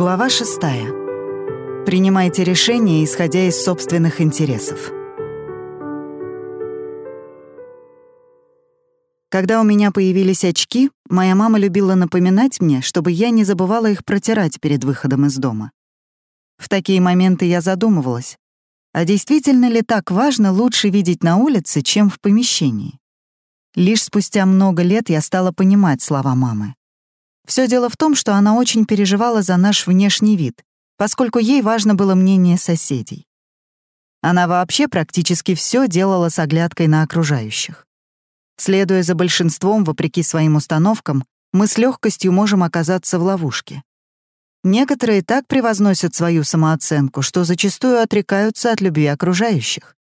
Глава 6. Принимайте решения, исходя из собственных интересов. Когда у меня появились очки, моя мама любила напоминать мне, чтобы я не забывала их протирать перед выходом из дома. В такие моменты я задумывалась, а действительно ли так важно лучше видеть на улице, чем в помещении? Лишь спустя много лет я стала понимать слова мамы. Все дело в том, что она очень переживала за наш внешний вид, поскольку ей важно было мнение соседей. Она вообще практически все делала с оглядкой на окружающих. Следуя за большинством, вопреки своим установкам, мы с легкостью можем оказаться в ловушке. Некоторые так превозносят свою самооценку, что зачастую отрекаются от любви окружающих.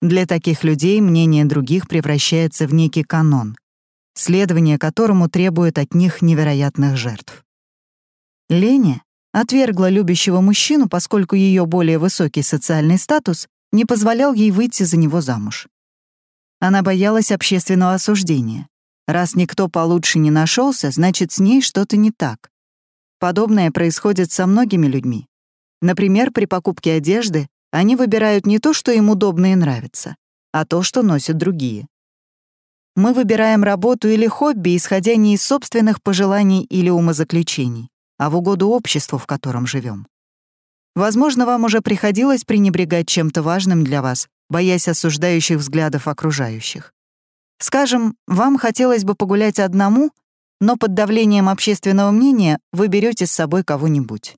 Для таких людей мнение других превращается в некий канон, следование которому требует от них невероятных жертв. Леня отвергла любящего мужчину, поскольку ее более высокий социальный статус не позволял ей выйти за него замуж. Она боялась общественного осуждения. Раз никто получше не нашелся, значит, с ней что-то не так. Подобное происходит со многими людьми. Например, при покупке одежды они выбирают не то, что им удобно и нравится, а то, что носят другие. Мы выбираем работу или хобби, исходя не из собственных пожеланий или умозаключений, а в угоду обществу, в котором живем. Возможно, вам уже приходилось пренебрегать чем-то важным для вас, боясь осуждающих взглядов окружающих. Скажем, вам хотелось бы погулять одному, но под давлением общественного мнения вы берете с собой кого-нибудь.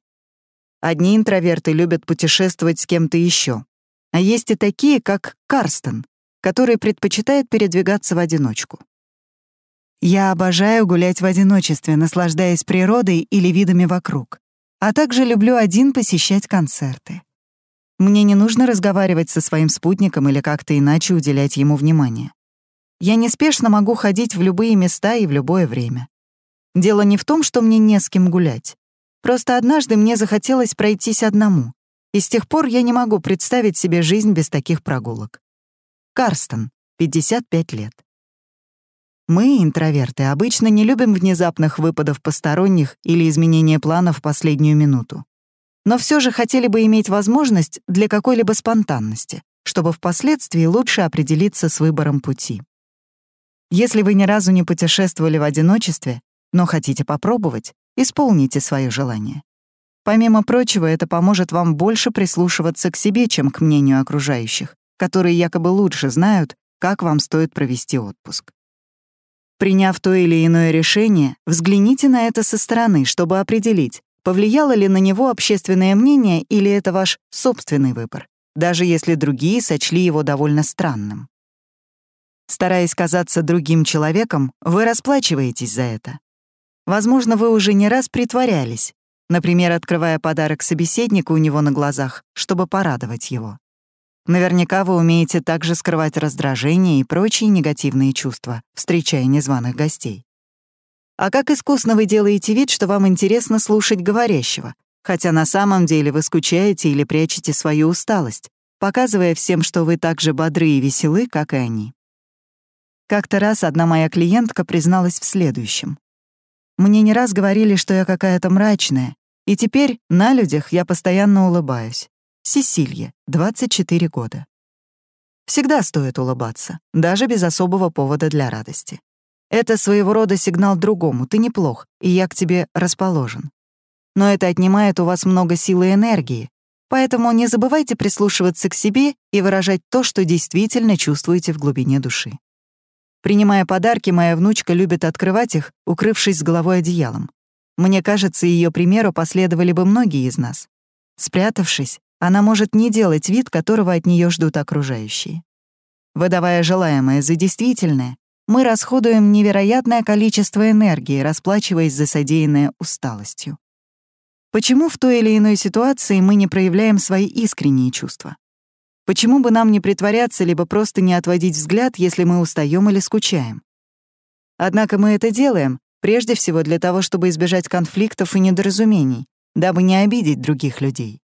Одни интроверты любят путешествовать с кем-то еще, а есть и такие, как Карстен, который предпочитает передвигаться в одиночку. Я обожаю гулять в одиночестве, наслаждаясь природой или видами вокруг, а также люблю один посещать концерты. Мне не нужно разговаривать со своим спутником или как-то иначе уделять ему внимание. Я неспешно могу ходить в любые места и в любое время. Дело не в том, что мне не с кем гулять. Просто однажды мне захотелось пройтись одному, и с тех пор я не могу представить себе жизнь без таких прогулок. Карстен, 55 лет. Мы, интроверты, обычно не любим внезапных выпадов посторонних или изменения планов в последнюю минуту. Но все же хотели бы иметь возможность для какой-либо спонтанности, чтобы впоследствии лучше определиться с выбором пути. Если вы ни разу не путешествовали в одиночестве, но хотите попробовать, исполните свое желание. Помимо прочего, это поможет вам больше прислушиваться к себе, чем к мнению окружающих, которые якобы лучше знают, как вам стоит провести отпуск. Приняв то или иное решение, взгляните на это со стороны, чтобы определить, повлияло ли на него общественное мнение или это ваш собственный выбор, даже если другие сочли его довольно странным. Стараясь казаться другим человеком, вы расплачиваетесь за это. Возможно, вы уже не раз притворялись, например, открывая подарок собеседнику у него на глазах, чтобы порадовать его. Наверняка вы умеете также скрывать раздражение и прочие негативные чувства, встречая незваных гостей. А как искусно вы делаете вид, что вам интересно слушать говорящего, хотя на самом деле вы скучаете или прячете свою усталость, показывая всем, что вы так же бодры и веселы, как и они. Как-то раз одна моя клиентка призналась в следующем. Мне не раз говорили, что я какая-то мрачная, и теперь на людях я постоянно улыбаюсь. Сесилья, 24 года. Всегда стоит улыбаться, даже без особого повода для радости. Это своего рода сигнал другому, ты неплох, и я к тебе расположен. Но это отнимает у вас много силы и энергии, поэтому не забывайте прислушиваться к себе и выражать то, что действительно чувствуете в глубине души. Принимая подарки, моя внучка любит открывать их, укрывшись с головой одеялом. Мне кажется, ее примеру последовали бы многие из нас. Спрятавшись, она может не делать вид, которого от нее ждут окружающие. Выдавая желаемое за действительное, мы расходуем невероятное количество энергии, расплачиваясь за содеянное усталостью. Почему в той или иной ситуации мы не проявляем свои искренние чувства? Почему бы нам не притворяться, либо просто не отводить взгляд, если мы устаем или скучаем? Однако мы это делаем, прежде всего для того, чтобы избежать конфликтов и недоразумений, дабы не обидеть других людей.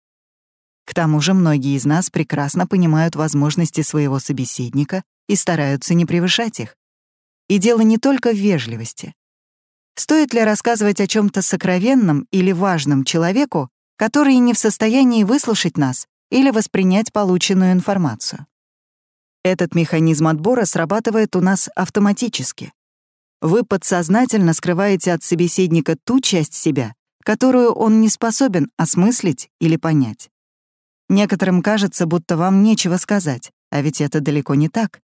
К тому же многие из нас прекрасно понимают возможности своего собеседника и стараются не превышать их. И дело не только в вежливости. стоит ли рассказывать о чем то сокровенном или важном человеку, который не в состоянии выслушать нас или воспринять полученную информацию. Этот механизм отбора срабатывает у нас автоматически. Вы подсознательно скрываете от собеседника ту часть себя, которую он не способен осмыслить или понять. Некоторым кажется, будто вам нечего сказать, а ведь это далеко не так.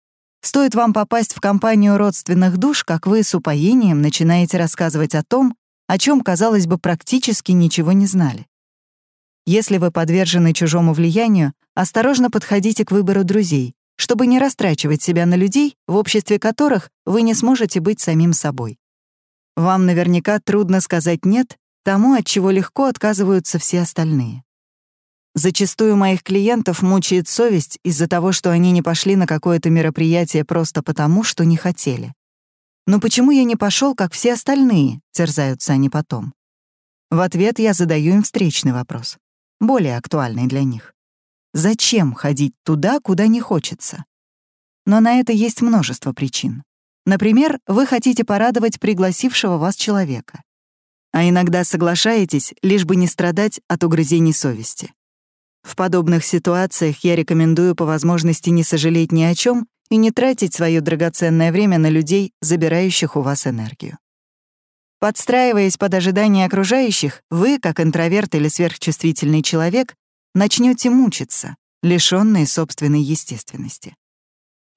Стоит вам попасть в компанию родственных душ, как вы с упоением начинаете рассказывать о том, о чем, казалось бы, практически ничего не знали. Если вы подвержены чужому влиянию, осторожно подходите к выбору друзей, чтобы не растрачивать себя на людей, в обществе которых вы не сможете быть самим собой. Вам наверняка трудно сказать «нет» тому, от чего легко отказываются все остальные. Зачастую моих клиентов мучает совесть из-за того, что они не пошли на какое-то мероприятие просто потому, что не хотели. Но почему я не пошел, как все остальные, терзаются они потом. В ответ я задаю им встречный вопрос, более актуальный для них. Зачем ходить туда, куда не хочется? Но на это есть множество причин. Например, вы хотите порадовать пригласившего вас человека. А иногда соглашаетесь, лишь бы не страдать от угрызений совести. В подобных ситуациях я рекомендую по возможности не сожалеть ни о чем и не тратить свое драгоценное время на людей, забирающих у вас энергию. Подстраиваясь под ожидания окружающих, вы, как интроверт или сверхчувствительный человек, начнете мучиться, лишённые собственной естественности.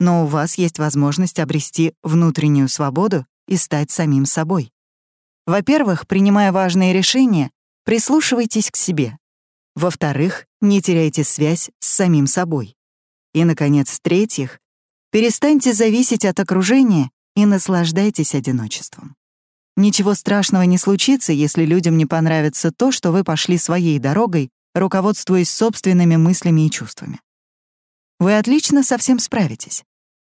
Но у вас есть возможность обрести внутреннюю свободу и стать самим собой. Во-первых, принимая важные решения, прислушивайтесь к себе. Во-вторых, не теряйте связь с самим собой. И, наконец, в-третьих, перестаньте зависеть от окружения и наслаждайтесь одиночеством. Ничего страшного не случится, если людям не понравится то, что вы пошли своей дорогой руководствуясь собственными мыслями и чувствами. Вы отлично со всем справитесь.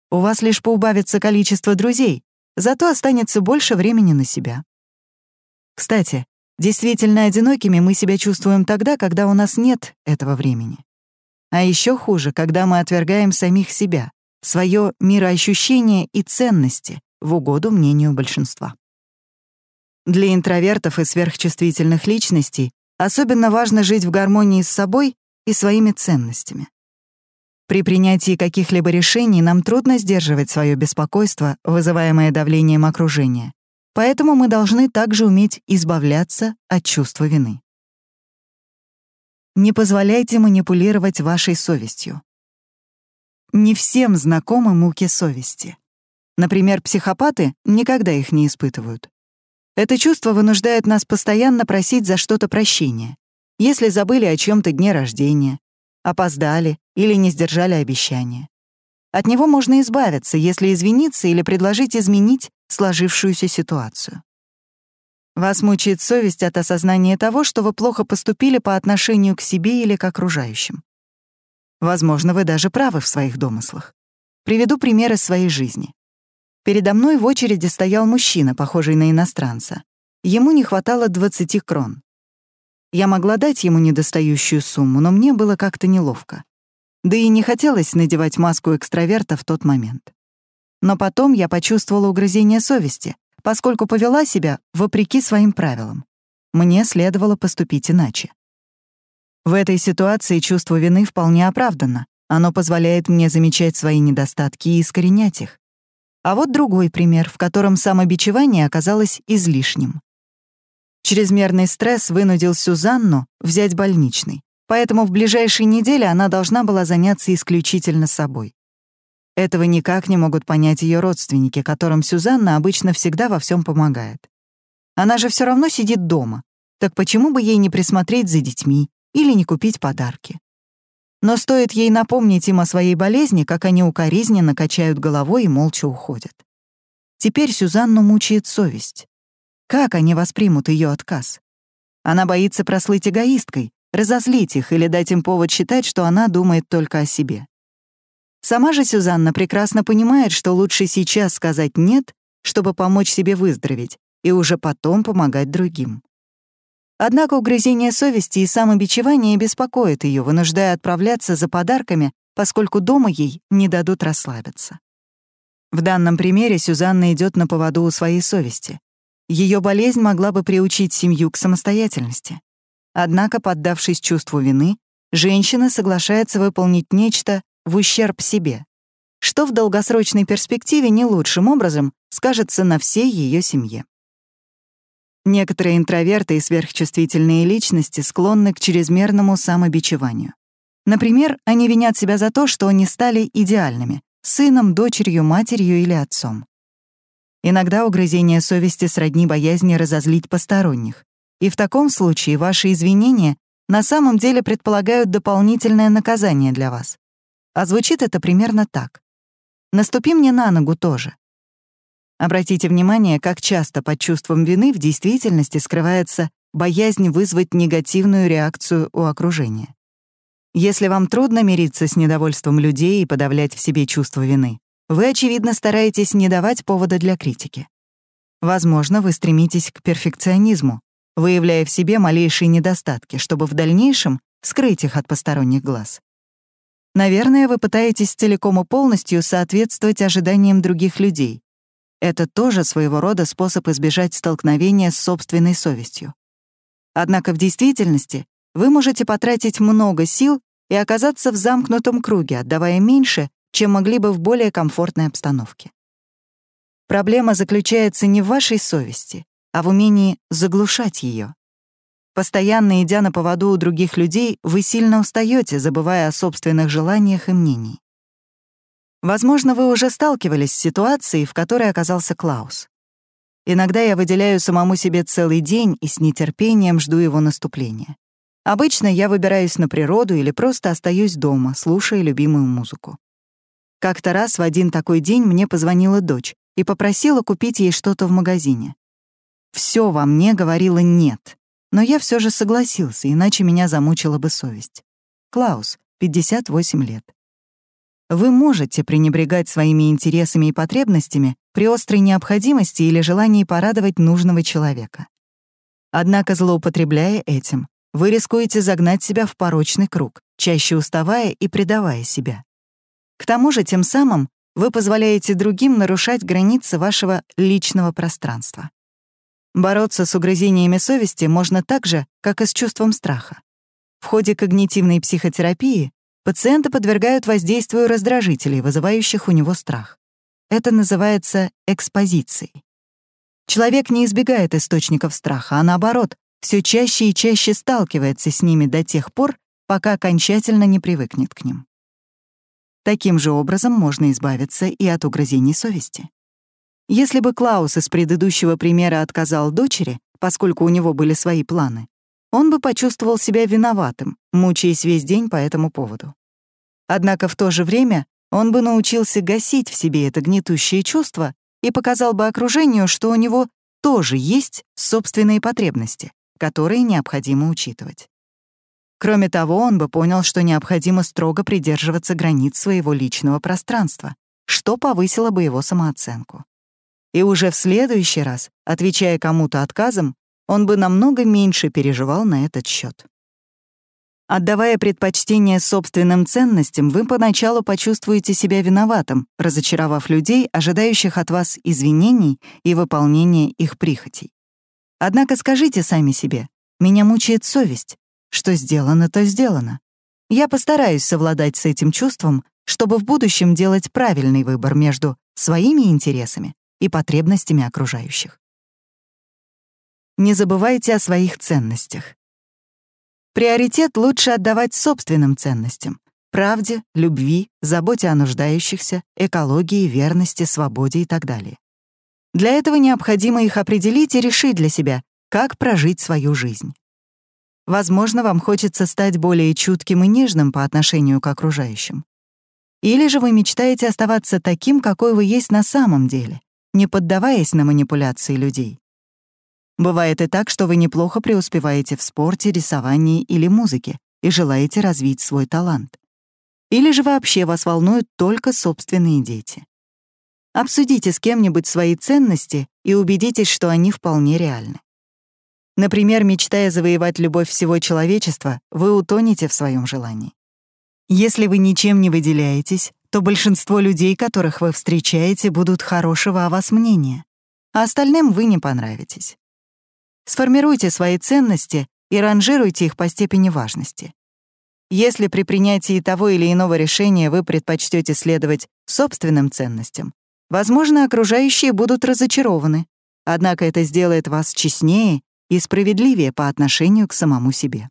У вас лишь поубавится количество друзей, зато останется больше времени на себя. Кстати, действительно одинокими мы себя чувствуем тогда, когда у нас нет этого времени. А еще хуже, когда мы отвергаем самих себя, свое мироощущение и ценности в угоду мнению большинства. Для интровертов и сверхчувствительных личностей Особенно важно жить в гармонии с собой и своими ценностями. При принятии каких-либо решений нам трудно сдерживать свое беспокойство, вызываемое давлением окружения. Поэтому мы должны также уметь избавляться от чувства вины. Не позволяйте манипулировать вашей совестью. Не всем знакомы муки совести. Например, психопаты никогда их не испытывают. Это чувство вынуждает нас постоянно просить за что-то прощения. Если забыли о чем то дне рождения, опоздали или не сдержали обещания. От него можно избавиться, если извиниться или предложить изменить сложившуюся ситуацию. Вас мучает совесть от осознания того, что вы плохо поступили по отношению к себе или к окружающим. Возможно, вы даже правы в своих домыслах. Приведу примеры своей жизни. Передо мной в очереди стоял мужчина, похожий на иностранца. Ему не хватало 20 крон. Я могла дать ему недостающую сумму, но мне было как-то неловко. Да и не хотелось надевать маску экстраверта в тот момент. Но потом я почувствовала угрызение совести, поскольку повела себя вопреки своим правилам. Мне следовало поступить иначе. В этой ситуации чувство вины вполне оправдано. Оно позволяет мне замечать свои недостатки и искоренять их. А вот другой пример, в котором самобичевание оказалось излишним. Чрезмерный стресс вынудил Сюзанну взять больничный, поэтому в ближайшие недели она должна была заняться исключительно собой. Этого никак не могут понять ее родственники, которым Сюзанна обычно всегда во всем помогает. Она же все равно сидит дома, так почему бы ей не присмотреть за детьми или не купить подарки? Но стоит ей напомнить им о своей болезни, как они укоризненно качают головой и молча уходят. Теперь Сюзанну мучает совесть. Как они воспримут ее отказ? Она боится прослыть эгоисткой, разозлить их или дать им повод считать, что она думает только о себе. Сама же Сюзанна прекрасно понимает, что лучше сейчас сказать «нет», чтобы помочь себе выздороветь, и уже потом помогать другим. Однако угрызение совести и самобичевание беспокоит ее, вынуждая отправляться за подарками, поскольку дома ей не дадут расслабиться. В данном примере Сюзанна идет на поводу у своей совести. Ее болезнь могла бы приучить семью к самостоятельности. Однако, поддавшись чувству вины, женщина соглашается выполнить нечто в ущерб себе, что в долгосрочной перспективе не лучшим образом скажется на всей ее семье. Некоторые интроверты и сверхчувствительные личности склонны к чрезмерному самобичеванию. Например, они винят себя за то, что они стали идеальными — сыном, дочерью, матерью или отцом. Иногда угрызение совести сродни боязни разозлить посторонних. И в таком случае ваши извинения на самом деле предполагают дополнительное наказание для вас. А звучит это примерно так. «Наступи мне на ногу тоже». Обратите внимание, как часто под чувством вины в действительности скрывается боязнь вызвать негативную реакцию у окружения. Если вам трудно мириться с недовольством людей и подавлять в себе чувство вины, вы, очевидно, стараетесь не давать повода для критики. Возможно, вы стремитесь к перфекционизму, выявляя в себе малейшие недостатки, чтобы в дальнейшем скрыть их от посторонних глаз. Наверное, вы пытаетесь целиком и полностью соответствовать ожиданиям других людей. Это тоже своего рода способ избежать столкновения с собственной совестью. Однако в действительности вы можете потратить много сил и оказаться в замкнутом круге, отдавая меньше, чем могли бы в более комфортной обстановке. Проблема заключается не в вашей совести, а в умении заглушать ее. Постоянно идя на поводу у других людей, вы сильно устаете, забывая о собственных желаниях и мнениях. Возможно, вы уже сталкивались с ситуацией, в которой оказался Клаус. Иногда я выделяю самому себе целый день и с нетерпением жду его наступления. Обычно я выбираюсь на природу или просто остаюсь дома, слушая любимую музыку. Как-то раз в один такой день мне позвонила дочь и попросила купить ей что-то в магазине. Все во мне говорило «нет», но я все же согласился, иначе меня замучила бы совесть. Клаус, 58 лет. Вы можете пренебрегать своими интересами и потребностями при острой необходимости или желании порадовать нужного человека. Однако, злоупотребляя этим, вы рискуете загнать себя в порочный круг, чаще уставая и предавая себя. К тому же, тем самым вы позволяете другим нарушать границы вашего личного пространства. Бороться с угрызениями совести можно так же, как и с чувством страха. В ходе когнитивной психотерапии пациента подвергают воздействию раздражителей, вызывающих у него страх. Это называется экспозицией. Человек не избегает источников страха, а наоборот, все чаще и чаще сталкивается с ними до тех пор, пока окончательно не привыкнет к ним. Таким же образом можно избавиться и от угрызений совести. Если бы Клаус из предыдущего примера отказал дочери, поскольку у него были свои планы, он бы почувствовал себя виноватым, мучаясь весь день по этому поводу. Однако в то же время он бы научился гасить в себе это гнетущее чувство и показал бы окружению, что у него тоже есть собственные потребности, которые необходимо учитывать. Кроме того, он бы понял, что необходимо строго придерживаться границ своего личного пространства, что повысило бы его самооценку. И уже в следующий раз, отвечая кому-то отказом, он бы намного меньше переживал на этот счет. Отдавая предпочтение собственным ценностям, вы поначалу почувствуете себя виноватым, разочаровав людей, ожидающих от вас извинений и выполнения их прихотей. Однако скажите сами себе, меня мучает совесть, что сделано, то сделано. Я постараюсь совладать с этим чувством, чтобы в будущем делать правильный выбор между своими интересами и потребностями окружающих. Не забывайте о своих ценностях. Приоритет лучше отдавать собственным ценностям — правде, любви, заботе о нуждающихся, экологии, верности, свободе и так далее. Для этого необходимо их определить и решить для себя, как прожить свою жизнь. Возможно, вам хочется стать более чутким и нежным по отношению к окружающим. Или же вы мечтаете оставаться таким, какой вы есть на самом деле, не поддаваясь на манипуляции людей. Бывает и так, что вы неплохо преуспеваете в спорте, рисовании или музыке и желаете развить свой талант. Или же вообще вас волнуют только собственные дети. Обсудите с кем-нибудь свои ценности и убедитесь, что они вполне реальны. Например, мечтая завоевать любовь всего человечества, вы утонете в своем желании. Если вы ничем не выделяетесь, то большинство людей, которых вы встречаете, будут хорошего о вас мнения. а остальным вы не понравитесь. Сформируйте свои ценности и ранжируйте их по степени важности. Если при принятии того или иного решения вы предпочтете следовать собственным ценностям, возможно, окружающие будут разочарованы, однако это сделает вас честнее и справедливее по отношению к самому себе.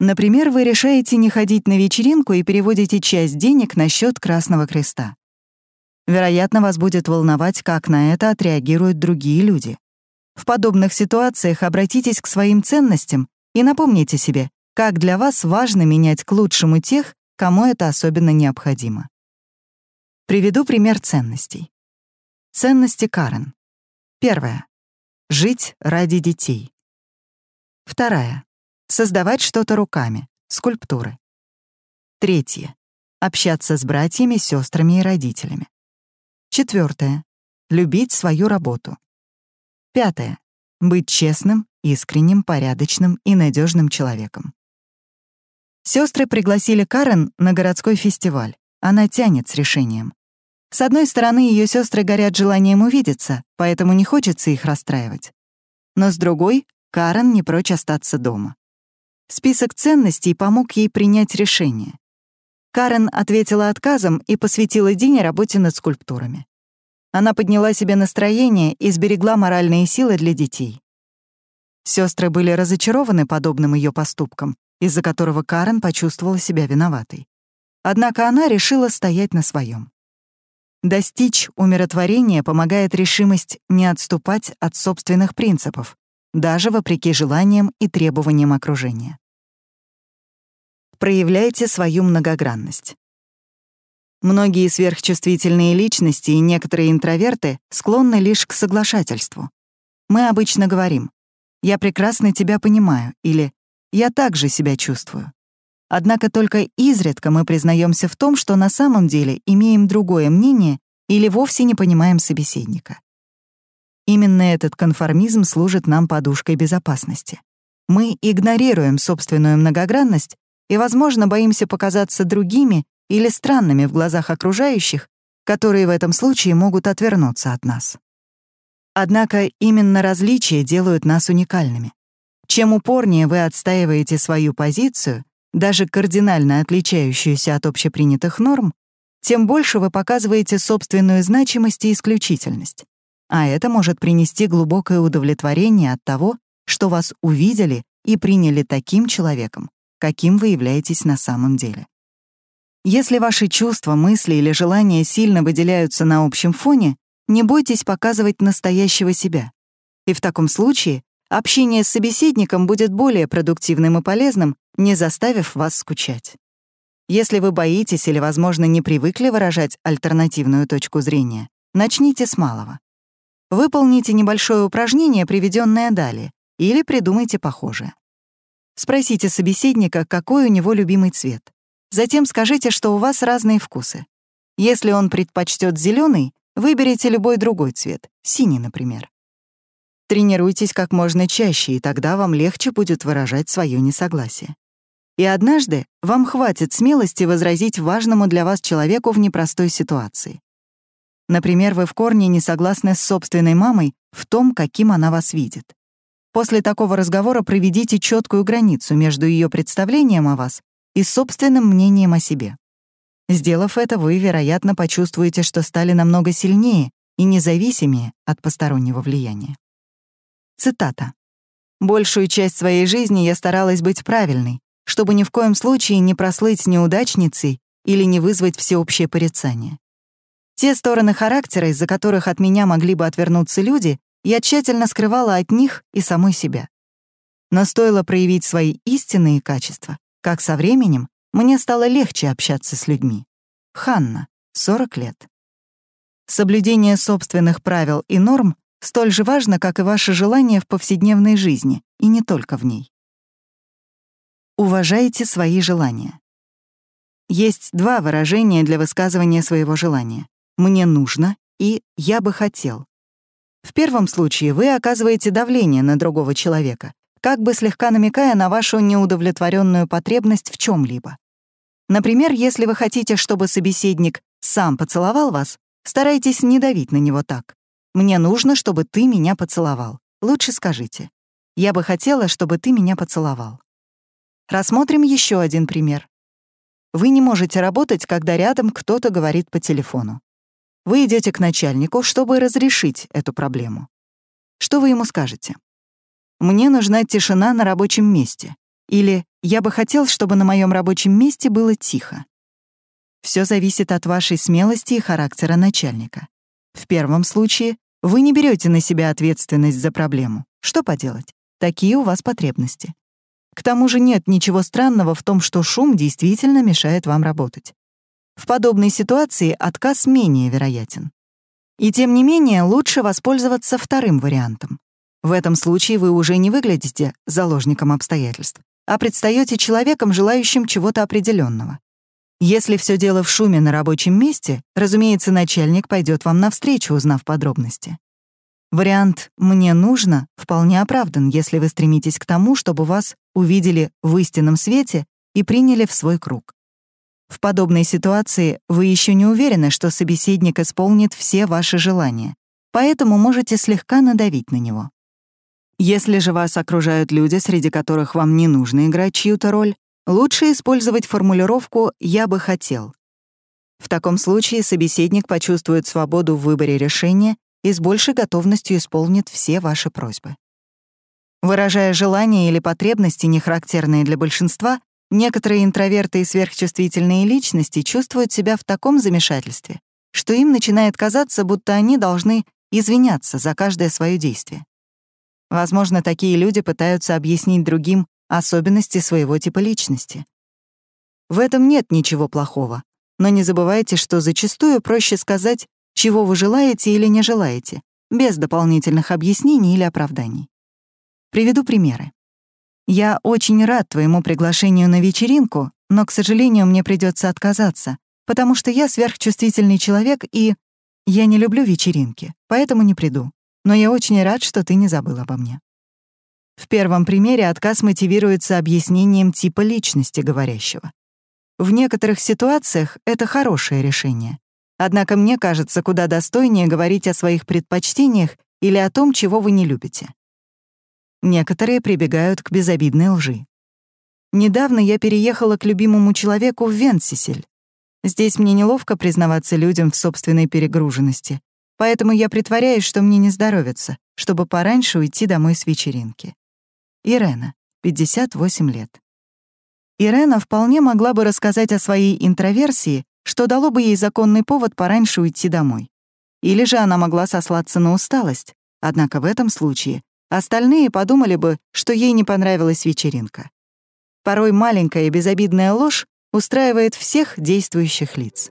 Например, вы решаете не ходить на вечеринку и переводите часть денег на счет Красного Креста. Вероятно, вас будет волновать, как на это отреагируют другие люди. В подобных ситуациях обратитесь к своим ценностям и напомните себе, как для вас важно менять к лучшему тех, кому это особенно необходимо. Приведу пример ценностей. Ценности Карен. Первая. Жить ради детей. Вторая. Создавать что-то руками, скульптуры. Третье. Общаться с братьями, сестрами и родителями. Четвертое. Любить свою работу. Пятое. Быть честным, искренним, порядочным и надежным человеком. Сестры пригласили Карен на городской фестиваль. Она тянет с решением. С одной стороны, ее сестры горят желанием увидеться, поэтому не хочется их расстраивать. Но с другой, Карен не прочь остаться дома. Список ценностей помог ей принять решение. Карен ответила отказом и посвятила день работе над скульптурами. Она подняла себе настроение и сберегла моральные силы для детей. Сестры были разочарованы подобным ее поступком, из-за которого Карен почувствовала себя виноватой. Однако она решила стоять на своем. Достичь умиротворения помогает решимость не отступать от собственных принципов, даже вопреки желаниям и требованиям окружения. Проявляйте свою многогранность. Многие сверхчувствительные личности и некоторые интроверты склонны лишь к соглашательству. Мы обычно говорим «я прекрасно тебя понимаю» или «я также себя чувствую». Однако только изредка мы признаемся в том, что на самом деле имеем другое мнение или вовсе не понимаем собеседника. Именно этот конформизм служит нам подушкой безопасности. Мы игнорируем собственную многогранность и, возможно, боимся показаться другими или странными в глазах окружающих, которые в этом случае могут отвернуться от нас. Однако именно различия делают нас уникальными. Чем упорнее вы отстаиваете свою позицию, даже кардинально отличающуюся от общепринятых норм, тем больше вы показываете собственную значимость и исключительность. А это может принести глубокое удовлетворение от того, что вас увидели и приняли таким человеком, каким вы являетесь на самом деле. Если ваши чувства, мысли или желания сильно выделяются на общем фоне, не бойтесь показывать настоящего себя. И в таком случае общение с собеседником будет более продуктивным и полезным, не заставив вас скучать. Если вы боитесь или, возможно, не привыкли выражать альтернативную точку зрения, начните с малого. Выполните небольшое упражнение, приведенное далее, или придумайте похожее. Спросите собеседника, какой у него любимый цвет. Затем скажите, что у вас разные вкусы. Если он предпочтет зеленый, выберите любой другой цвет, синий, например. Тренируйтесь как можно чаще, и тогда вам легче будет выражать свое несогласие. И однажды вам хватит смелости возразить важному для вас человеку в непростой ситуации. Например, вы в корне не согласны с собственной мамой в том, каким она вас видит. После такого разговора проведите четкую границу между ее представлением о вас и собственным мнением о себе. Сделав это, вы, вероятно, почувствуете, что стали намного сильнее и независимее от постороннего влияния. Цитата. «Большую часть своей жизни я старалась быть правильной, чтобы ни в коем случае не прослыть неудачницей или не вызвать всеобщее порицание. Те стороны характера, из-за которых от меня могли бы отвернуться люди, я тщательно скрывала от них и самой себя. Но стоило проявить свои истинные качества, как со временем мне стало легче общаться с людьми. Ханна, 40 лет. Соблюдение собственных правил и норм столь же важно, как и ваше желание в повседневной жизни, и не только в ней. Уважайте свои желания. Есть два выражения для высказывания своего желания. «Мне нужно» и «я бы хотел». В первом случае вы оказываете давление на другого человека, как бы слегка намекая на вашу неудовлетворенную потребность в чем либо Например, если вы хотите, чтобы собеседник сам поцеловал вас, старайтесь не давить на него так. Мне нужно, чтобы ты меня поцеловал. Лучше скажите. Я бы хотела, чтобы ты меня поцеловал. Рассмотрим еще один пример. Вы не можете работать, когда рядом кто-то говорит по телефону. Вы идете к начальнику, чтобы разрешить эту проблему. Что вы ему скажете? «Мне нужна тишина на рабочем месте» или «Я бы хотел, чтобы на моем рабочем месте было тихо». Все зависит от вашей смелости и характера начальника. В первом случае вы не берете на себя ответственность за проблему. Что поделать? Такие у вас потребности. К тому же нет ничего странного в том, что шум действительно мешает вам работать. В подобной ситуации отказ менее вероятен. И тем не менее лучше воспользоваться вторым вариантом. В этом случае вы уже не выглядите заложником обстоятельств, а предстаете человеком, желающим чего-то определенного. Если все дело в шуме на рабочем месте, разумеется, начальник пойдет вам навстречу, узнав подробности. Вариант «мне нужно» вполне оправдан, если вы стремитесь к тому, чтобы вас увидели в истинном свете и приняли в свой круг. В подобной ситуации вы еще не уверены, что собеседник исполнит все ваши желания, поэтому можете слегка надавить на него. Если же вас окружают люди, среди которых вам не нужно играть чью-то роль, лучше использовать формулировку «я бы хотел». В таком случае собеседник почувствует свободу в выборе решения и с большей готовностью исполнит все ваши просьбы. Выражая желания или потребности, не характерные для большинства, некоторые интроверты и сверхчувствительные личности чувствуют себя в таком замешательстве, что им начинает казаться, будто они должны извиняться за каждое свое действие. Возможно, такие люди пытаются объяснить другим особенности своего типа личности. В этом нет ничего плохого, но не забывайте, что зачастую проще сказать, чего вы желаете или не желаете, без дополнительных объяснений или оправданий. Приведу примеры. Я очень рад твоему приглашению на вечеринку, но, к сожалению, мне придется отказаться, потому что я сверхчувствительный человек и... Я не люблю вечеринки, поэтому не приду но я очень рад, что ты не забыл обо мне. В первом примере отказ мотивируется объяснением типа личности говорящего. В некоторых ситуациях это хорошее решение. Однако мне кажется, куда достойнее говорить о своих предпочтениях или о том, чего вы не любите. Некоторые прибегают к безобидной лжи. Недавно я переехала к любимому человеку в Венсисель. Здесь мне неловко признаваться людям в собственной перегруженности, Поэтому я притворяюсь, что мне не здоровится, чтобы пораньше уйти домой с вечеринки. Ирена, 58 лет. Ирена вполне могла бы рассказать о своей интроверсии, что дало бы ей законный повод пораньше уйти домой. Или же она могла сослаться на усталость, однако в этом случае остальные подумали бы, что ей не понравилась вечеринка. Порой маленькая безобидная ложь устраивает всех действующих лиц.